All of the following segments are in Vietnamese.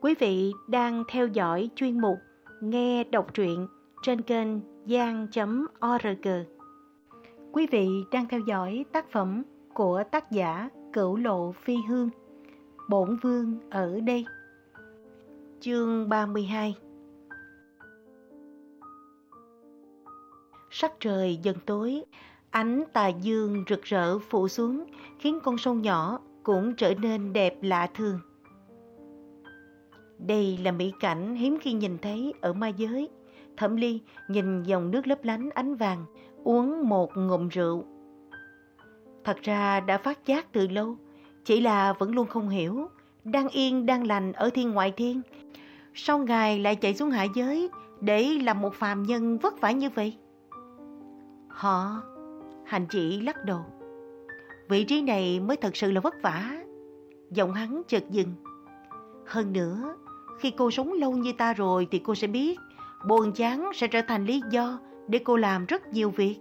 Quý vị đang theo dõi chuyên mục Nghe đọc truyện trên kênh gian.org. Quý vị đang theo dõi tác phẩm của tác giả Cửu Lộ Phi Hương, Bổn Vương ở đây. Chương 32 Sắc trời dần tối, ánh tà dương rực rỡ phủ xuống khiến con sông nhỏ cũng trở nên đẹp lạ thường. Đây là mỹ cảnh hiếm khi nhìn thấy ở ma giới. Thẩm Ly nhìn dòng nước lấp lánh ánh vàng, uống một ngụm rượu. Thật ra đã phát giác từ lâu, chỉ là vẫn luôn không hiểu, đang yên đang lành ở thiên ngoại thiên. Sao ngài lại chạy xuống hạ giới để làm một phàm nhân vất vả như vậy? Họ, hành chỉ lắc đầu. Vị trí này mới thật sự là vất vả. Giọng hắn chợt dừng. Hơn nữa, khi cô sống lâu như ta rồi thì cô sẽ biết buồn chán sẽ trở thành lý do để cô làm rất nhiều việc.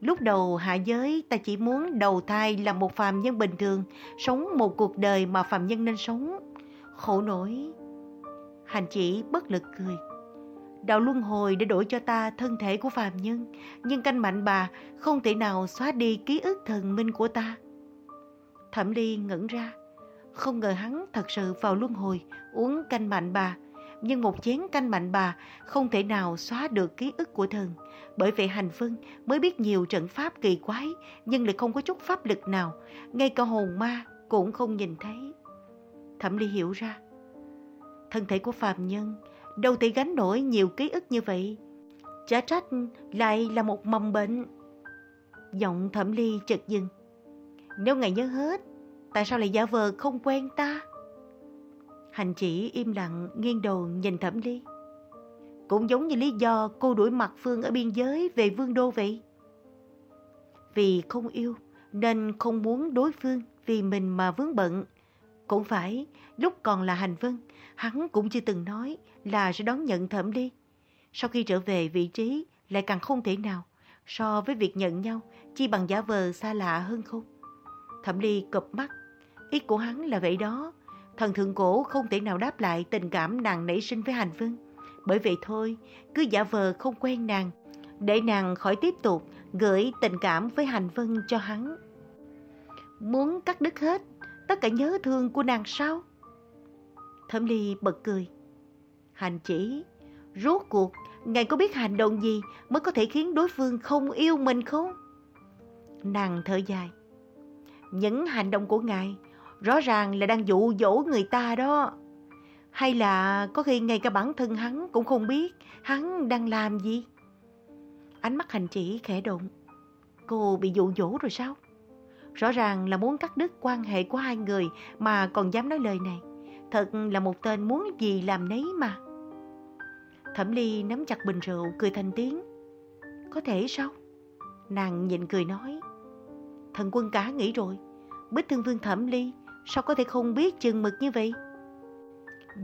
Lúc đầu hạ giới ta chỉ muốn đầu thai là một phàm nhân bình thường, sống một cuộc đời mà phàm nhân nên sống. Khổ nổi. Hành chỉ bất lực cười. Đạo luân hồi để đổi cho ta thân thể của phàm nhân, nhưng canh mạnh bà không thể nào xóa đi ký ức thần minh của ta. Thẩm Ly ngẩn ra, không ngờ hắn thật sự vào luân hồi, uống canh mạnh bà. Nhưng một chén canh mạnh bà không thể nào xóa được ký ức của thần. Bởi vậy hành vân mới biết nhiều trận pháp kỳ quái, nhưng lại không có chút pháp lực nào. Ngay cả hồn ma cũng không nhìn thấy. Thẩm Ly hiểu ra. Thân thể của phàm nhân đâu thể gánh nổi nhiều ký ức như vậy. Chả trách lại là một mầm bệnh. Giọng Thẩm Ly chợt dừng. Nếu ngài nhớ hết Tại sao lại giả vờ không quen ta? Hành chỉ im lặng nghiêng đầu nhìn Thẩm Ly. Cũng giống như lý do cô đuổi mặt Phương ở biên giới về vương đô vậy. Vì không yêu nên không muốn đối phương vì mình mà vướng bận. Cũng phải, lúc còn là hành vân, hắn cũng chưa từng nói là sẽ đón nhận Thẩm Ly. Sau khi trở về vị trí lại càng không thể nào so với việc nhận nhau chi bằng giả vờ xa lạ hơn không. Thẩm Ly cụp mắt Ý của hắn là vậy đó. Thần thượng cổ không thể nào đáp lại tình cảm nàng nảy sinh với Hành Vân. Bởi vậy thôi, cứ giả vờ không quen nàng, để nàng khỏi tiếp tục gửi tình cảm với Hành Vân cho hắn. Muốn cắt đứt hết tất cả nhớ thương của nàng sao? Thẩm Ly bật cười. Hành chỉ, rốt cuộc, ngài có biết hành động gì mới có thể khiến đối phương không yêu mình không? Nàng thở dài. Những hành động của ngài Rõ ràng là đang dụ dỗ người ta đó. Hay là có khi ngay cả bản thân hắn cũng không biết hắn đang làm gì. Ánh mắt hành chỉ khẽ động. Cô bị dụ dỗ rồi sao? Rõ ràng là muốn cắt đứt quan hệ của hai người mà còn dám nói lời này. Thật là một tên muốn gì làm nấy mà. Thẩm Ly nắm chặt bình rượu, cười thành tiếng. Có thể sao? Nàng nhịn cười nói. Thần quân cá nghĩ rồi. Bích thương vương Thẩm Ly Sao có thể không biết chừng mực như vậy?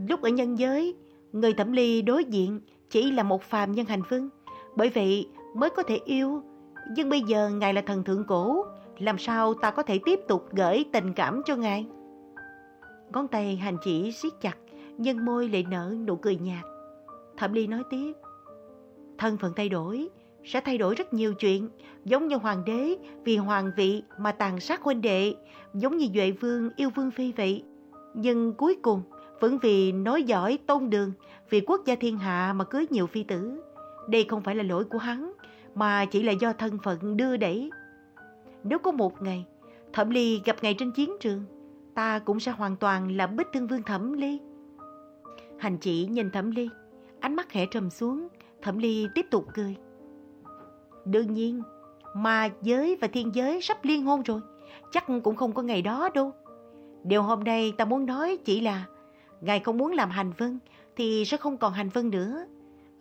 Lúc ở nhân giới, người thẩm ly đối diện chỉ là một phàm nhân hành phương. Bởi vậy mới có thể yêu. Nhưng bây giờ ngài là thần thượng cổ, làm sao ta có thể tiếp tục gửi tình cảm cho ngài? Ngón tay hành chỉ siết chặt, nhân môi lại nở nụ cười nhạt. Thẩm ly nói tiếp. Thân phận thay đổi, sẽ thay đổi rất nhiều chuyện, giống như hoàng đế vì hoàng vị mà tàn sát huynh đệ, giống như Duệ Vương yêu Vương Phi vậy. Nhưng cuối cùng vẫn vì nói giỏi tôn đường, vì quốc gia thiên hạ mà cưới nhiều phi tử. Đây không phải là lỗi của hắn, mà chỉ là do thân phận đưa đẩy. Nếu có một ngày, Thẩm Ly gặp ngày trên chiến trường, ta cũng sẽ hoàn toàn là bích thương vương Thẩm Ly. Hành chỉ nhìn Thẩm Ly, ánh mắt khẽ trầm xuống, Thẩm Ly tiếp tục cười. Đương nhiên, mà giới và thiên giới sắp liên hôn rồi, chắc cũng không có ngày đó đâu. Điều hôm nay ta muốn nói chỉ là Ngài không muốn làm hành vân thì sẽ không còn hành vân nữa.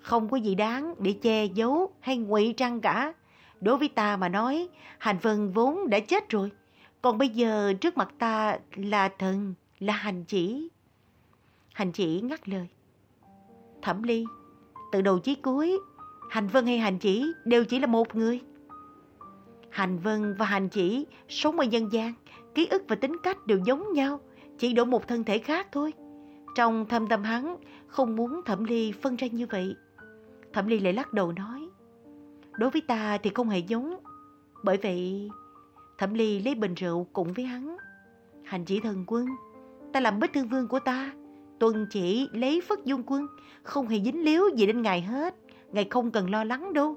Không có gì đáng để che giấu hay ngụy trang cả. Đối với ta mà nói, hành vân vốn đã chết rồi. Còn bây giờ trước mặt ta là thần, là hành chỉ. Hành chỉ ngắt lời. Thẩm ly, từ đầu chí cuối Hành Vân hay Hành Chỉ đều chỉ là một người. Hành Vân và Hành Chỉ sống ở dân gian, ký ức và tính cách đều giống nhau, chỉ đổi một thân thể khác thôi. Trong thâm tâm hắn không muốn Thẩm Ly phân ra như vậy. Thẩm Ly lại lắc đầu nói, đối với ta thì không hề giống. Bởi vậy, Thẩm Ly lấy bình rượu cùng với hắn. Hành chỉ thần quân, ta làm bích thương vương của ta. Tuần chỉ lấy phất dung quân, không hề dính líu gì đến ngài hết. Ngài không cần lo lắng đâu.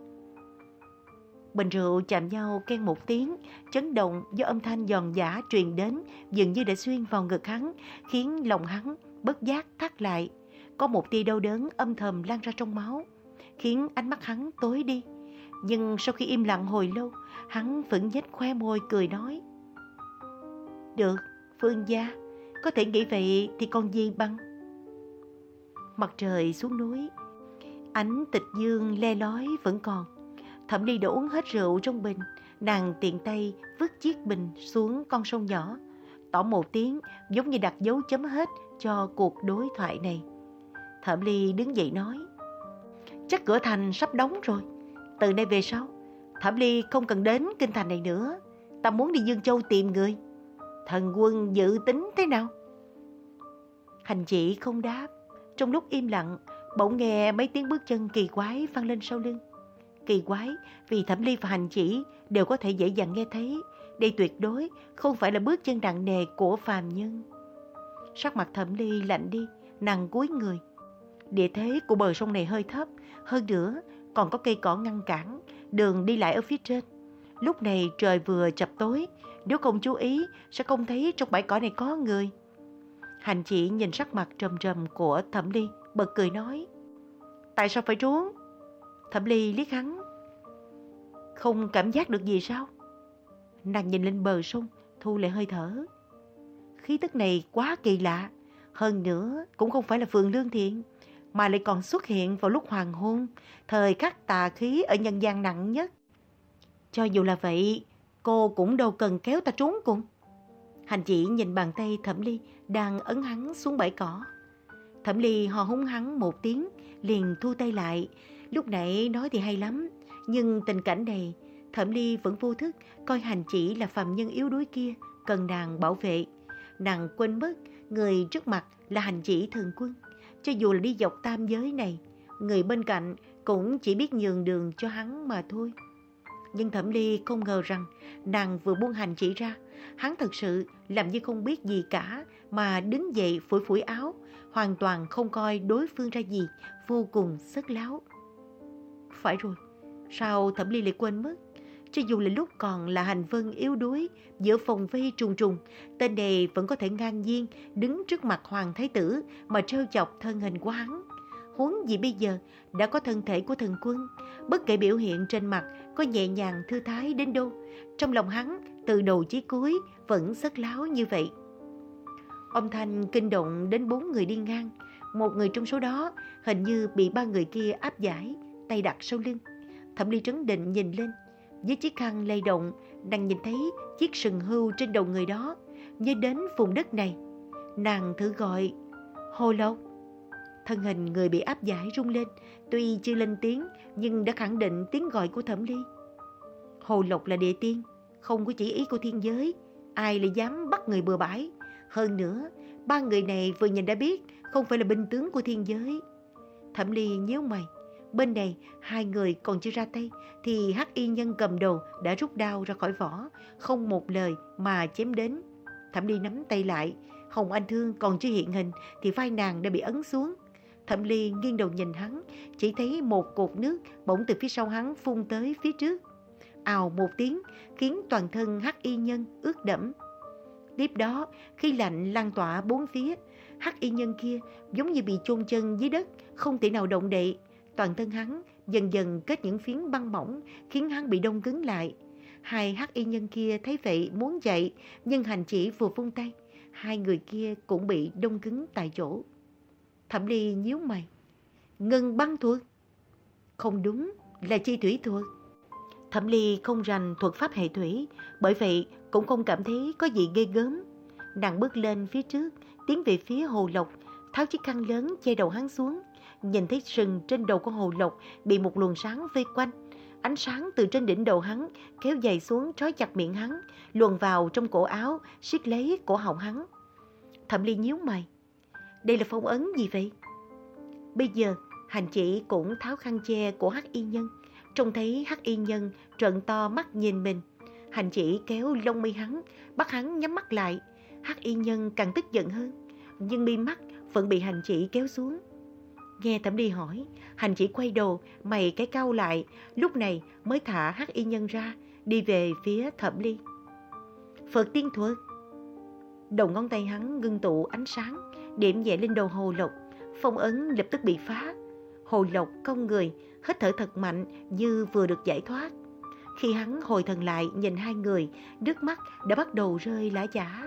Bình rượu chạm nhau khen một tiếng, chấn động do âm thanh giòn giả truyền đến, dường như đã xuyên vào ngực hắn, khiến lòng hắn bất giác thắt lại. Có một tia đau đớn âm thầm lan ra trong máu, khiến ánh mắt hắn tối đi. Nhưng sau khi im lặng hồi lâu, hắn vẫn nhếch khoe môi cười nói. Được, Phương gia, có thể nghĩ vậy thì còn gì bằng. Mặt trời xuống núi, ánh tịch dương le lói vẫn còn. Thẩm Ly đã uống hết rượu trong bình, nàng tiện tay vứt chiếc bình xuống con sông nhỏ, tỏ một tiếng giống như đặt dấu chấm hết cho cuộc đối thoại này. Thẩm Ly đứng dậy nói, chắc cửa thành sắp đóng rồi, từ nay về sau, Thẩm Ly không cần đến kinh thành này nữa, ta muốn đi Dương Châu tìm người. Thần quân dự tính thế nào? Hành chỉ không đáp, trong lúc im lặng, bỗng nghe mấy tiếng bước chân kỳ quái vang lên sau lưng. Kỳ quái vì Thẩm Ly và Hành chỉ đều có thể dễ dàng nghe thấy. Đây tuyệt đối không phải là bước chân nặng nề của phàm nhân. Sắc mặt Thẩm Ly lạnh đi, nàng cúi người. Địa thế của bờ sông này hơi thấp, hơn nữa còn có cây cỏ ngăn cản, đường đi lại ở phía trên. Lúc này trời vừa chập tối, nếu không chú ý sẽ không thấy trong bãi cỏ này có người. Hành chỉ nhìn sắc mặt trầm trầm của Thẩm Ly, bật cười nói. Tại sao phải trốn? Thẩm Ly liếc hắn. Không cảm giác được gì sao? Nàng nhìn lên bờ sông, thu lại hơi thở. Khí tức này quá kỳ lạ. Hơn nữa, cũng không phải là phường lương thiện, mà lại còn xuất hiện vào lúc hoàng hôn, thời khắc tà khí ở nhân gian nặng nhất. Cho dù là vậy, cô cũng đâu cần kéo ta trốn cùng. Hành chỉ nhìn bàn tay Thẩm Ly đang ấn hắn xuống bãi cỏ. Thẩm Ly hò húng hắn một tiếng, liền thu tay lại, Lúc nãy nói thì hay lắm, nhưng tình cảnh này, Thẩm Ly vẫn vô thức coi hành chỉ là phạm nhân yếu đuối kia, cần nàng bảo vệ. Nàng quên mất người trước mặt là hành chỉ thần quân. Cho dù là đi dọc tam giới này, người bên cạnh cũng chỉ biết nhường đường cho hắn mà thôi. Nhưng Thẩm Ly không ngờ rằng nàng vừa buông hành chỉ ra, hắn thật sự làm như không biết gì cả mà đứng dậy phủi phủi áo, hoàn toàn không coi đối phương ra gì, vô cùng sức láo. Phải rồi, sao Thẩm Ly lại quên mất? Cho dù là lúc còn là hành vân yếu đuối, giữa phòng vây trùng trùng, tên này vẫn có thể ngang nhiên đứng trước mặt Hoàng Thái Tử mà trêu chọc thân hình của hắn. Huống gì bây giờ đã có thân thể của thần quân, bất kể biểu hiện trên mặt có nhẹ nhàng thư thái đến đâu, trong lòng hắn từ đầu chí cuối vẫn rất láo như vậy. ông thanh kinh động đến bốn người đi ngang, một người trong số đó hình như bị ba người kia áp giải, tay đặt sau lưng. Thẩm Ly trấn định nhìn lên, với chiếc khăn lay động, nàng nhìn thấy chiếc sừng hưu trên đầu người đó, như đến vùng đất này. Nàng thử gọi, Hồ Lộc. Thân hình người bị áp giải rung lên, tuy chưa lên tiếng nhưng đã khẳng định tiếng gọi của Thẩm Ly. Hồ Lộc là địa tiên, không có chỉ ý của thiên giới, ai lại dám bắt người bừa bãi. Hơn nữa, ba người này vừa nhìn đã biết không phải là binh tướng của thiên giới. Thẩm Ly nhíu mày, Bên này, hai người còn chưa ra tay, thì hắc y nhân cầm đầu đã rút đao ra khỏi vỏ, không một lời mà chém đến. Thẩm Ly nắm tay lại, Hồng Anh Thương còn chưa hiện hình thì vai nàng đã bị ấn xuống. Thẩm Ly nghiêng đầu nhìn hắn, chỉ thấy một cột nước bỗng từ phía sau hắn phun tới phía trước. Ào một tiếng, khiến toàn thân hắc y nhân ướt đẫm. Tiếp đó, khi lạnh lan tỏa bốn phía, hắc y nhân kia giống như bị chôn chân dưới đất, không thể nào động đậy. Toàn thân hắn dần dần kết những phiến băng mỏng khiến hắn bị đông cứng lại. Hai hắc y nhân kia thấy vậy muốn dậy nhưng hành chỉ vừa vung tay. Hai người kia cũng bị đông cứng tại chỗ. Thẩm Ly nhíu mày. Ngân băng thuật? Không đúng, là chi thủy thuật. Thẩm Ly không rành thuật pháp hệ thủy, bởi vậy cũng không cảm thấy có gì ghê gớm. Nàng bước lên phía trước, tiến về phía hồ lộc, tháo chiếc khăn lớn che đầu hắn xuống, nhìn thấy sừng trên đầu của hồ lộc bị một luồng sáng vây quanh. Ánh sáng từ trên đỉnh đầu hắn kéo dài xuống trói chặt miệng hắn, luồn vào trong cổ áo, siết lấy cổ họng hắn. Thẩm Ly nhíu mày. đây là phong ấn gì vậy? Bây giờ, hành chỉ cũng tháo khăn che của hắc y nhân. Trông thấy hắc y nhân trợn to mắt nhìn mình. Hành chỉ kéo lông mi hắn, bắt hắn nhắm mắt lại. Hắc y nhân càng tức giận hơn. Nhưng mi mắt vẫn bị hành chỉ kéo xuống. Nghe thẩm đi hỏi, hành chỉ quay đồ mày cái cau lại, lúc này mới thả hắc y nhân ra, đi về phía thẩm ly. Phật tiên thuật. Đầu ngón tay hắn ngưng tụ ánh sáng, điểm nhẹ lên đầu hồ lộc, phong ấn lập tức bị phá. Hồ lộc cong người, hít thở thật mạnh như vừa được giải thoát. Khi hắn hồi thần lại nhìn hai người, nước mắt đã bắt đầu rơi lã chả.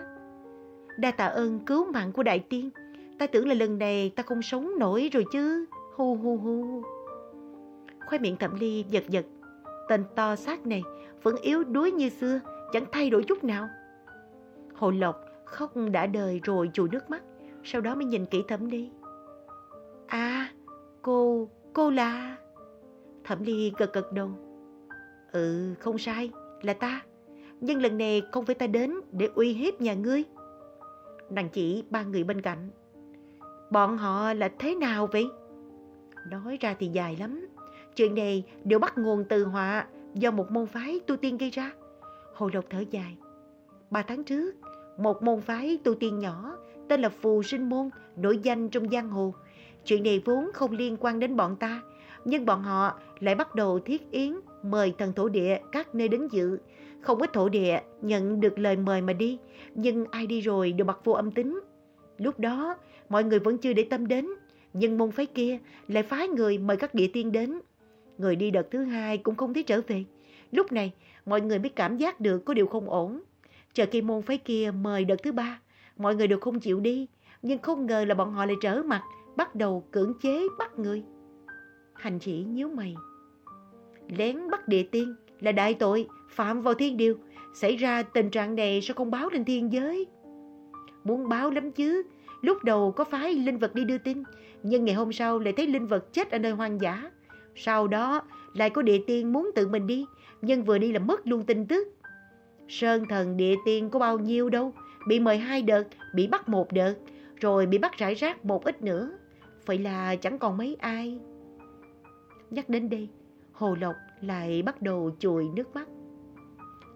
Đa tạ ơn cứu mạng của đại tiên. Ta tưởng là lần này ta không sống nổi rồi chứ. Hu hu hu. Khoai miệng thẩm ly giật giật. Tên to xác này vẫn yếu đuối như xưa, chẳng thay đổi chút nào. Hồ Lộc khóc đã đời rồi chùi nước mắt, sau đó mới nhìn kỹ thẩm ly. À, cô, cô là... Thẩm ly gật gật đầu. Ừ, không sai, là ta. Nhưng lần này không phải ta đến để uy hiếp nhà ngươi. Nàng chỉ ba người bên cạnh. Bọn họ là thế nào vậy? Nói ra thì dài lắm. Chuyện này đều bắt nguồn từ họa do một môn phái tu tiên gây ra. Hồ Lộc thở dài. Ba tháng trước, một môn phái tu tiên nhỏ tên là Phù Sinh Môn nổi danh trong giang hồ. Chuyện này vốn không liên quan đến bọn ta, nhưng bọn họ lại bắt đầu thiết yến mời thần thổ địa các nơi đến dự. Không ít thổ địa nhận được lời mời mà đi, nhưng ai đi rồi đều mặc vô âm tính. Lúc đó, mọi người vẫn chưa để tâm đến, nhưng môn phái kia lại phái người mời các địa tiên đến. Người đi đợt thứ hai cũng không thấy trở về. Lúc này, mọi người mới cảm giác được có điều không ổn. Chờ khi môn phái kia mời đợt thứ ba, mọi người đều không chịu đi, nhưng không ngờ là bọn họ lại trở mặt, bắt đầu cưỡng chế bắt người. Hành chỉ nhíu mày. Lén bắt địa tiên là đại tội, phạm vào thiên điều. Xảy ra tình trạng này sao không báo lên thiên giới? Muốn báo lắm chứ. Lúc đầu có phái linh vật đi đưa tin, nhưng ngày hôm sau lại thấy linh vật chết ở nơi hoang dã. Sau đó lại có địa tiên muốn tự mình đi, nhưng vừa đi là mất luôn tin tức. Sơn thần địa tiên có bao nhiêu đâu, bị mời hai đợt, bị bắt một đợt, rồi bị bắt rải rác một ít nữa. Vậy là chẳng còn mấy ai. Nhắc đến đây, Hồ Lộc lại bắt đầu chùi nước mắt.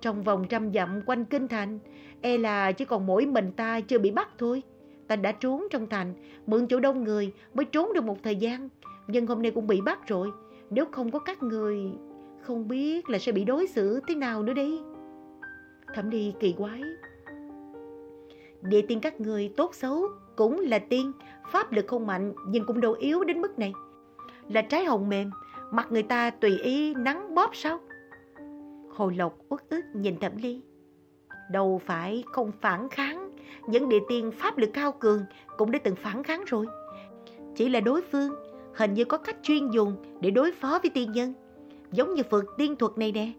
Trong vòng trăm dặm quanh kinh thành, e là chỉ còn mỗi mình ta chưa bị bắt thôi. Ta đã trốn trong thành, mượn chỗ đông người mới trốn được một thời gian. Nhưng hôm nay cũng bị bắt rồi. Nếu không có các người, không biết là sẽ bị đối xử thế nào nữa đi. Thẩm đi kỳ quái. Địa tiên các người tốt xấu cũng là tiên, pháp lực không mạnh nhưng cũng đâu yếu đến mức này. Là trái hồng mềm, mặt người ta tùy ý nắng bóp sao? Hồ Lộc uất ức nhìn Thẩm Ly. Đâu phải không phản kháng, những địa tiên pháp lực cao cường cũng đã từng phản kháng rồi. Chỉ là đối phương hình như có cách chuyên dùng để đối phó với tiên nhân. Giống như phượt tiên thuật này nè,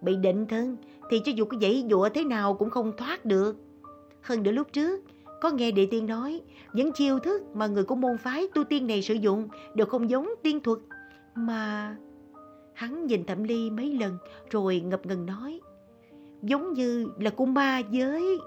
bị định thân thì cho dù có dãy dụa thế nào cũng không thoát được. Hơn nữa lúc trước, có nghe địa tiên nói, những chiêu thức mà người của môn phái tu tiên này sử dụng đều không giống tiên thuật. Mà hắn nhìn Thẩm Ly mấy lần rồi ngập ngừng nói, giống như là của ma giới.